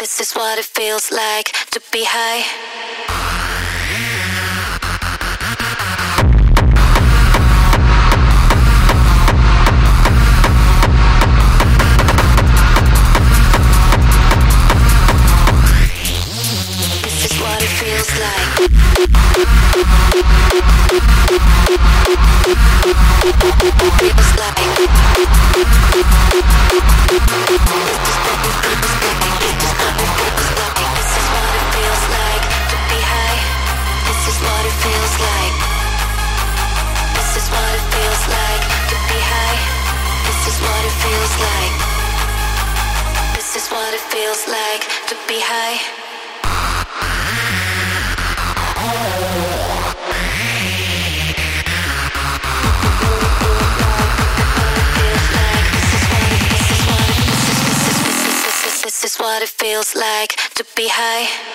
This is what it feels like. To be high. This is what it feels like. Feels like to be high. This is what it feels like to be high.